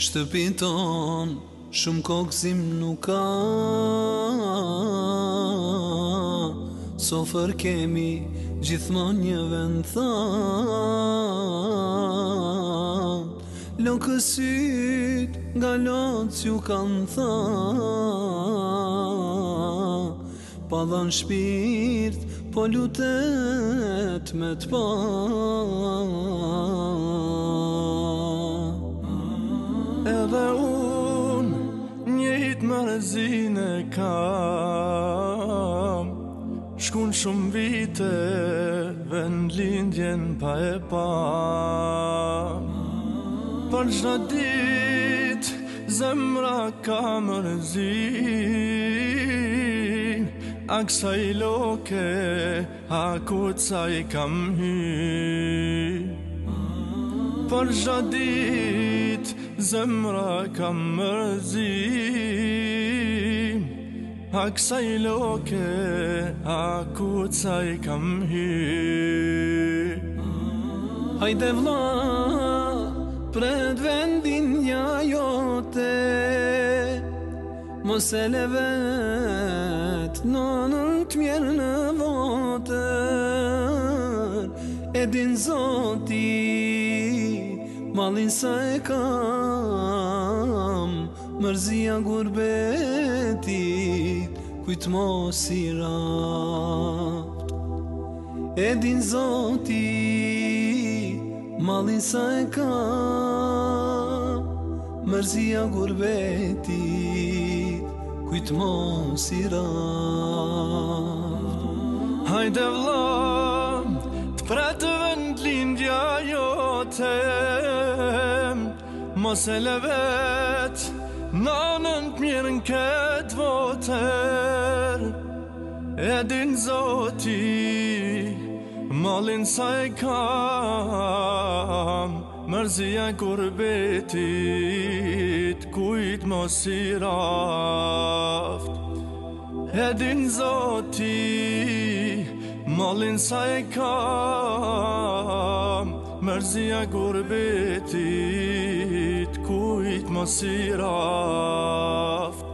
Shtëpin ton Shumë kokësim nuk ka Sofër kemi Gjithmon një vend tha Lokësit Nga lotës ju kanë tha Pa dhan shpirt Po lutet me të pan Këtë më rezine kam Shkun shumë vite Vend lindjen pa e pa Për shna dit Zemra ka më rezin A kësa i loke A i kam hy Për shna dit Zemra ka më rezin aksaj loke, a ku caj kam hi Hajde devla, pred vendin ja jote Mos e le vet, në të mjerë në vote E zoti, malin sa ka mërzia gurbetit kujt mos i rapt e din zoti malin sa e ka mërzia gurbetit kujt mos i rapt hajde vla të pratëve në lindja jote mos e levet mos e levet Nanën të mirën këtë voter Edin zoti Malin sa e kam Mërzia kur betit Kujt mos i raft Edin zoti Malin sa e kam mërzia gurbetit, kujt mos i raft.